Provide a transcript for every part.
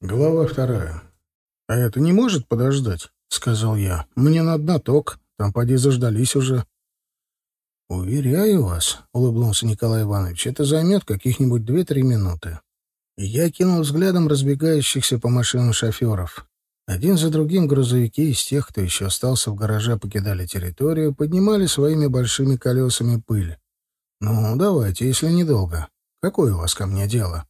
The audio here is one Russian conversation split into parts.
Глава вторая. «А это не может подождать?» — сказал я. «Мне надо на ток. Там поди заждались уже». «Уверяю вас», — улыбнулся Николай Иванович, — «это займет каких-нибудь две-три минуты». Я кинул взглядом разбегающихся по машинам шоферов. Один за другим грузовики из тех, кто еще остался в гараже, покидали территорию, поднимали своими большими колесами пыль. «Ну, давайте, если недолго. Какое у вас ко мне дело?»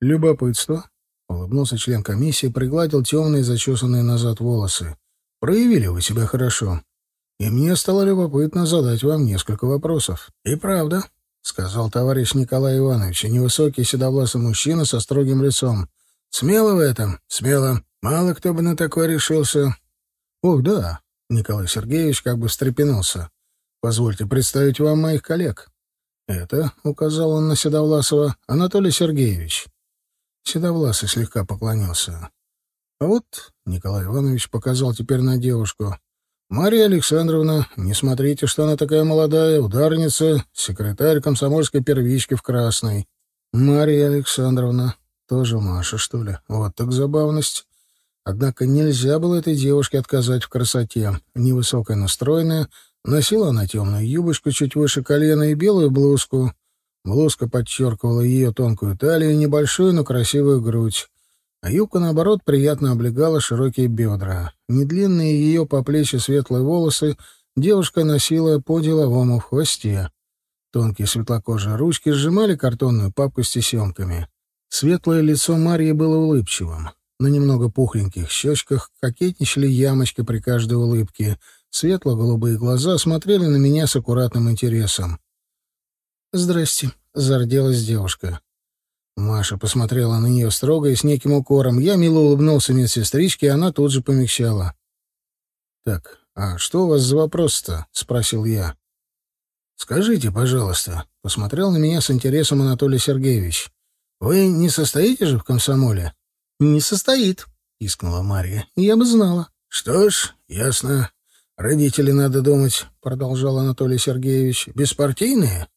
«Любопытство», Улыбнулся член комиссии, пригладил темные, зачесанные назад волосы. «Проявили вы себя хорошо. И мне стало любопытно задать вам несколько вопросов». «И правда», — сказал товарищ Николай Иванович, невысокий седовласый мужчина со строгим лицом. «Смело в этом? Смело. Мало кто бы на такое решился». «Ох, да», — Николай Сергеевич как бы встрепенулся. «Позвольте представить вам моих коллег». «Это», — указал он на Седовласова, — «Анатолий Сергеевич». Седовласый слегка поклонился. А вот Николай Иванович показал теперь на девушку. «Мария Александровна, не смотрите, что она такая молодая, ударница, секретарь комсомольской первички в Красной». «Мария Александровна, тоже Маша, что ли? Вот так забавность». Однако нельзя было этой девушке отказать в красоте. Невысокая настроенная, носила она темную юбочку чуть выше колена и белую блузку. Блузка подчеркивала ее тонкую талию небольшую, но красивую грудь, а юбка, наоборот, приятно облегала широкие бедра. Недлинные ее по плечи светлые волосы девушка носила по-деловому в хвосте. Тонкие светлокожие ручки сжимали картонную папку с тесемками. Светлое лицо Марьи было улыбчивым. На немного пухленьких щечках кокетничали ямочки при каждой улыбке. Светло-голубые глаза смотрели на меня с аккуратным интересом. «Здрасте», — зарделась девушка. Маша посмотрела на нее строго и с неким укором. Я мило улыбнулся медсестричке, и она тут же помягчала. «Так, а что у вас за вопрос-то?» — спросил я. «Скажите, пожалуйста», — посмотрел на меня с интересом Анатолий Сергеевич. «Вы не состоите же в комсомоле?» «Не состоит», — искнула Мария. «Я бы знала». «Что ж, ясно. Родители, надо думать», — продолжал Анатолий Сергеевич. «Беспартийные?»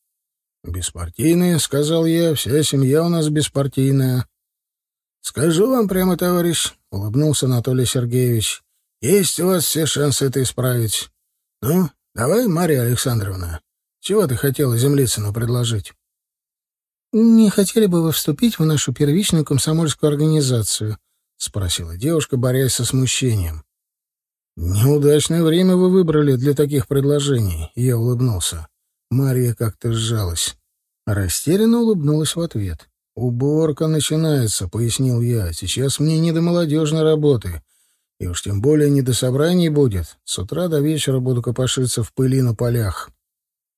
«Беспартийные», — сказал я, — «вся семья у нас беспартийная». «Скажу вам прямо, товарищ», — улыбнулся Анатолий Сергеевич, — «есть у вас все шансы это исправить. Ну, давай, Мария Александровна, чего ты хотела Землицыну предложить?» «Не хотели бы вы вступить в нашу первичную комсомольскую организацию?» — спросила девушка, борясь со смущением. «Неудачное время вы выбрали для таких предложений», — я улыбнулся. Мария как-то сжалась. Растерянно улыбнулась в ответ. «Уборка начинается», — пояснил я. «Сейчас мне не до молодежной работы. И уж тем более не до собраний будет. С утра до вечера буду копошиться в пыли на полях».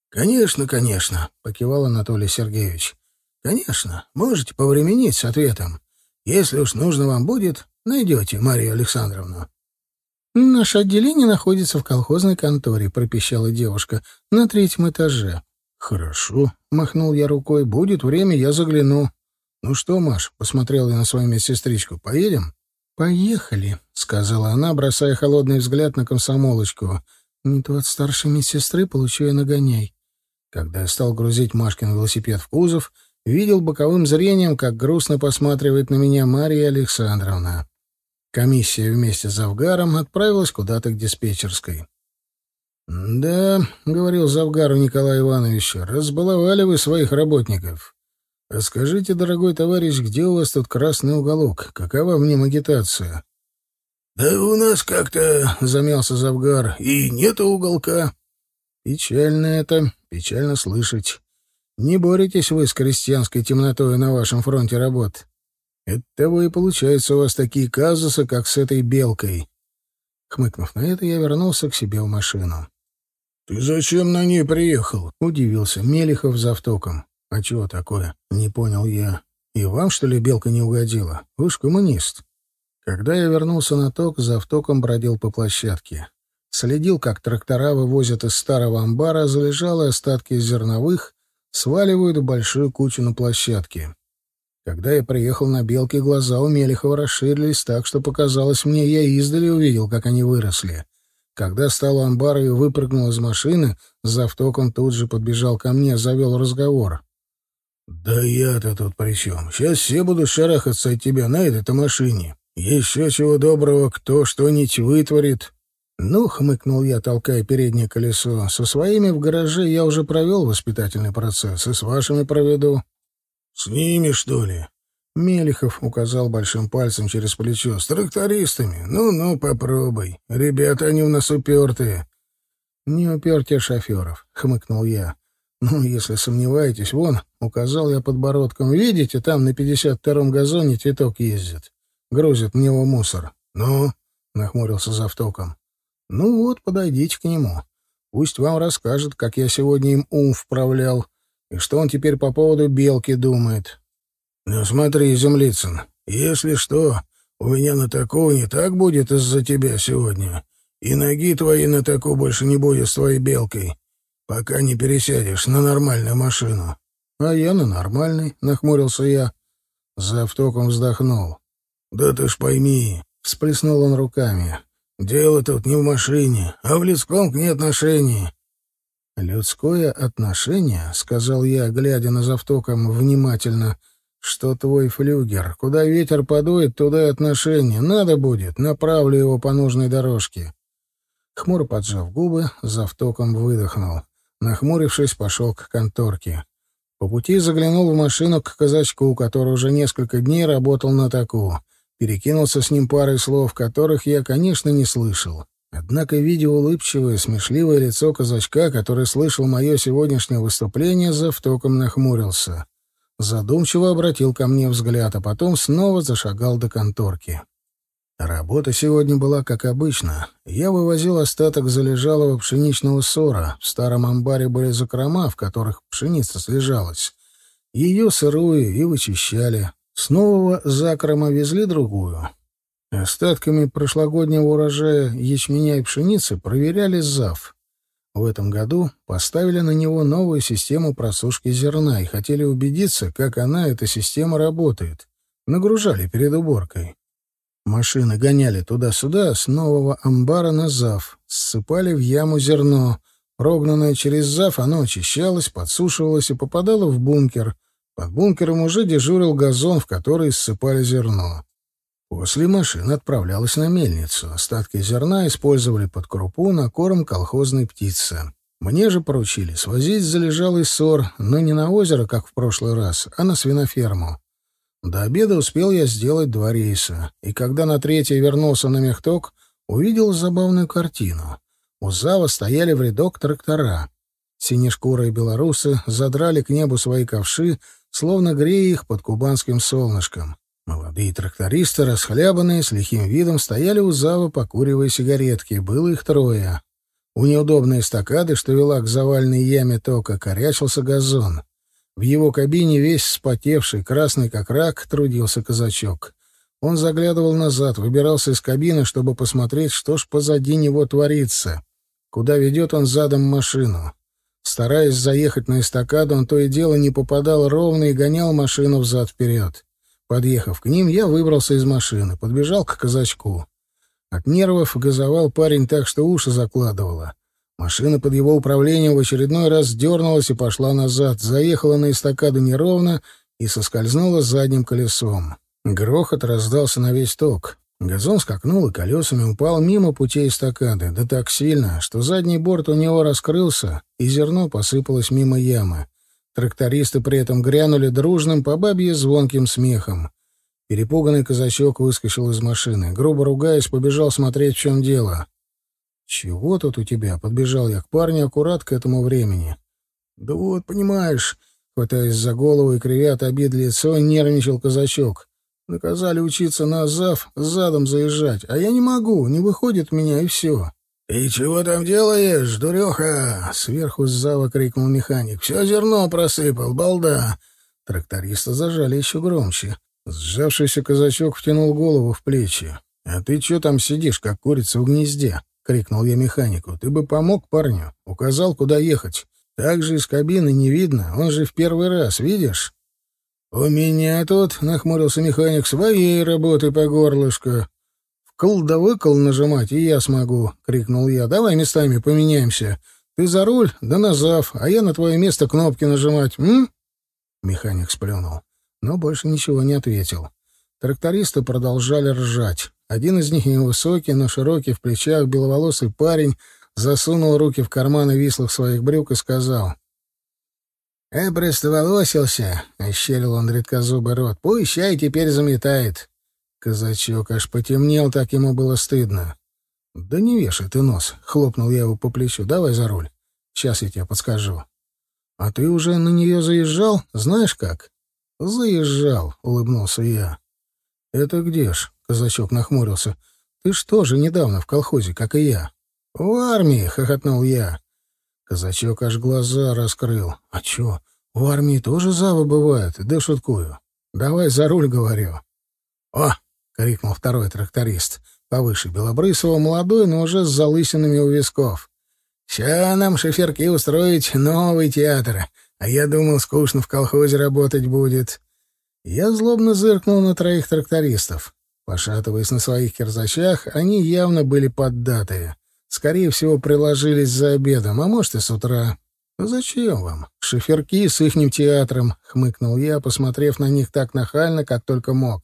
«Конечно, конечно», — покивал Анатолий Сергеевич. «Конечно, можете повременить с ответом. Если уж нужно вам будет, найдете Марию Александровну». «Наше отделение находится в колхозной конторе», — пропищала девушка, — «на третьем этаже». «Хорошо», — махнул я рукой, — «будет время, я загляну». «Ну что, Маш?» — посмотрела я на свою медсестричку. «Поедем?» «Поехали», — сказала она, бросая холодный взгляд на комсомолочку. «Не то от старшей медсестры получу я нагоняй». Когда я стал грузить Машкин велосипед в кузов, видел боковым зрением, как грустно посматривает на меня Мария Александровна. Комиссия вместе с Завгаром отправилась куда-то к диспетчерской. «Да», — говорил Завгару Николай Иванович, — «разбаловали вы своих работников. Расскажите, дорогой товарищ, где у вас тут красный уголок? Какова в нем агитация?» «Да у нас как-то», — замялся Завгар, — «и нету уголка». «Печально это, печально слышать. Не боретесь вы с крестьянской темнотой на вашем фронте работ. Оттого и получаются у вас такие казусы, как с этой белкой. Хмыкнув на это, я вернулся к себе в машину. — Ты зачем на ней приехал? — удивился Мелихов за автоком. — А чего такое? — не понял я. — И вам, что ли, белка не угодила? Вы ж коммунист. Когда я вернулся на ток, за автоком бродил по площадке. Следил, как трактора вывозят из старого амбара залежалые остатки зерновых, сваливают в большую кучу на площадке. Когда я приехал на белки, глаза у Мелехова расширились так, что показалось мне, я издали увидел, как они выросли. Когда стал амбар и выпрыгнул из машины, за автоком тут же подбежал ко мне, завел разговор. «Да я-то тут при чем? Сейчас все будут шарахаться от тебя на этой-то машине. Еще чего доброго, кто что-нибудь вытворит». «Ну», — хмыкнул я, толкая переднее колесо, — «со своими в гараже я уже провел воспитательный процесс, и с вашими проведу». «С ними, что ли?» Мелихов указал большим пальцем через плечо. «С трактористами? Ну-ну, попробуй. Ребята, они у нас упертые». «Не упертие шоферов», — хмыкнул я. «Ну, если сомневаетесь, вон, — указал я подбородком, — видите, там на пятьдесят втором газоне цветок ездит. Грузит в него мусор». «Ну?» — нахмурился завтоком. «Ну вот, подойдите к нему. Пусть вам расскажет, как я сегодня им ум вправлял, и что он теперь по поводу белки думает». «Ну смотри, Землицын, если что, у меня на такого не так будет из-за тебя сегодня, и ноги твои на таку больше не будет с твоей белкой, пока не пересядешь на нормальную машину». «А я на нормальный», — нахмурился я. За автоком вздохнул. «Да ты ж пойми», — всплеснул он руками, — «дело тут не в машине, а в людском к ней отношении». «Людское отношение», — сказал я, глядя на завтоком внимательно, — что твой флюгер. Куда ветер подует, туда и отношение. Надо будет, направлю его по нужной дорожке. Хмуро поджав губы, завтоком выдохнул. Нахмурившись, пошел к конторке. По пути заглянул в машину к казачку, который уже несколько дней работал на таку. Перекинулся с ним парой слов, которых я, конечно, не слышал. Однако, видя улыбчивое, смешливое лицо казачка, который слышал мое сегодняшнее выступление, завтоком нахмурился задумчиво обратил ко мне взгляд, а потом снова зашагал до конторки. Работа сегодня была как обычно. Я вывозил остаток залежалого пшеничного сора. В старом амбаре были закрома, в которых пшеница слежалась. Ее сырую и вычищали. С нового закрома везли другую. Остатками прошлогоднего урожая ячменя и пшеницы проверяли ЗАВ. В этом году поставили на него новую систему просушки зерна и хотели убедиться, как она, эта система, работает. Нагружали перед уборкой. Машины гоняли туда-сюда с нового амбара на ЗАВ, ссыпали в яму зерно. Прогнанное через ЗАВ, оно очищалось, подсушивалось и попадало в бункер. Под бункером уже дежурил газон, в который ссыпали зерно. После машина отправлялась на мельницу. Остатки зерна использовали под крупу на корм колхозной птицы. Мне же поручили свозить залежалый сор, но не на озеро, как в прошлый раз, а на свиноферму. До обеда успел я сделать два рейса, и когда на третий вернулся на мехток, увидел забавную картину. У зава стояли в рядок трактора. Синешкурые белорусы задрали к небу свои ковши, словно грея их под кубанским солнышком. Молодые трактористы, расхлябанные, с лихим видом, стояли у зава, покуривая сигаретки. Было их трое. У неудобной эстакады, что вела к завальной яме тока, корячился газон. В его кабине, весь вспотевший, красный как рак, трудился казачок. Он заглядывал назад, выбирался из кабины, чтобы посмотреть, что ж позади него творится. Куда ведет он задом машину. Стараясь заехать на эстакаду, он то и дело не попадал ровно и гонял машину взад-вперед. Подъехав к ним, я выбрался из машины, подбежал к казачку. От нервов газовал парень так, что уши закладывало. Машина под его управлением в очередной раз дернулась и пошла назад, заехала на эстакаду неровно и соскользнула задним колесом. Грохот раздался на весь ток. Газон скакнул и колесами упал мимо путей эстакады, да так сильно, что задний борт у него раскрылся, и зерно посыпалось мимо ямы. Трактористы при этом грянули дружным по бабье звонким смехом. Перепуганный казачок выскочил из машины. Грубо ругаясь, побежал смотреть, в чем дело. «Чего тут у тебя?» — подбежал я к парню аккурат к этому времени. «Да вот, понимаешь...» — хватаясь за голову и кривя от обид лицо, нервничал казачок. «Наказали учиться на ЗАВ, задом заезжать, а я не могу, не выходит меня, и все. «Ты чего там делаешь, дуреха?» — сверху с зава крикнул механик. «Все зерно просыпал, балда!» Тракториста зажали еще громче. Сжавшийся казачок втянул голову в плечи. «А ты что там сидишь, как курица в гнезде?» — крикнул я механику. «Ты бы помог парню, указал, куда ехать. Так же из кабины не видно, он же в первый раз, видишь?» «У меня тут», — нахмурился механик, — «своей работы по горлышко. «Кол да выкол нажимать, и я смогу!» — крикнул я. «Давай местами поменяемся. Ты за руль, да на зав, а я на твое место кнопки нажимать, м?» Механик сплюнул, но больше ничего не ответил. Трактористы продолжали ржать. Один из них невысокий, но широкий в плечах, беловолосый парень, засунул руки в карманы вислых своих брюк и сказал. «Э, простоволосился!» — ощерил он редкозубый рот. «Пусть чай теперь заметает!» Казачок аж потемнел, так ему было стыдно. «Да не вешай ты нос!» — хлопнул я его по плечу. «Давай за руль. Сейчас я тебе подскажу». «А ты уже на нее заезжал? Знаешь как?» «Заезжал», — улыбнулся я. «Это где ж?» — казачок нахмурился. «Ты что же недавно в колхозе, как и я?» «В армии!» — хохотнул я. Казачок аж глаза раскрыл. «А чё, в армии тоже завы бывают?» «Да шуткую. Давай за руль, говорю». «О!» — крикнул второй тракторист. Повыше Белобрысова, молодой, но уже с залысинами у висков. «Ща нам шоферки устроить новый театр, а я думал, скучно в колхозе работать будет». Я злобно зыркнул на троих трактористов. Пошатываясь на своих кирзачах, они явно были поддатые. Скорее всего, приложились за обедом, а может и с утра. «Зачем вам? Шиферки с ихним театром», — хмыкнул я, посмотрев на них так нахально, как только мог.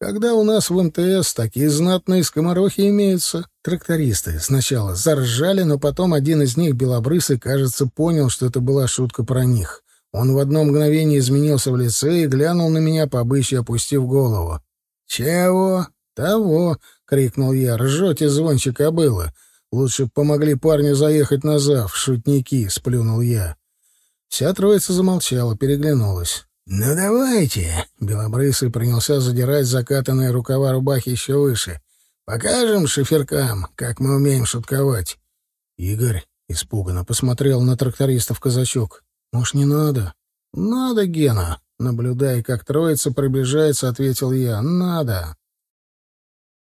«Когда у нас в МТС такие знатные скоморохи имеются?» Трактористы сначала заржали, но потом один из них, белобрысый, кажется, понял, что это была шутка про них. Он в одно мгновение изменился в лице и глянул на меня, побычьи опустив голову. «Чего?» «Того!» — крикнул я. «Ржете, звончика было. Лучше помогли парню заехать на зав, шутники!» — сплюнул я. Вся троица замолчала, переглянулась. «Ну давайте!» — Белобрысый принялся задирать закатанные рукава рубахи еще выше. «Покажем шиферкам, как мы умеем шутковать!» Игорь испуганно посмотрел на трактористов казачок. «Может, не надо?» «Надо, Гена!» Наблюдая, как троица приближается, ответил я. «Надо!»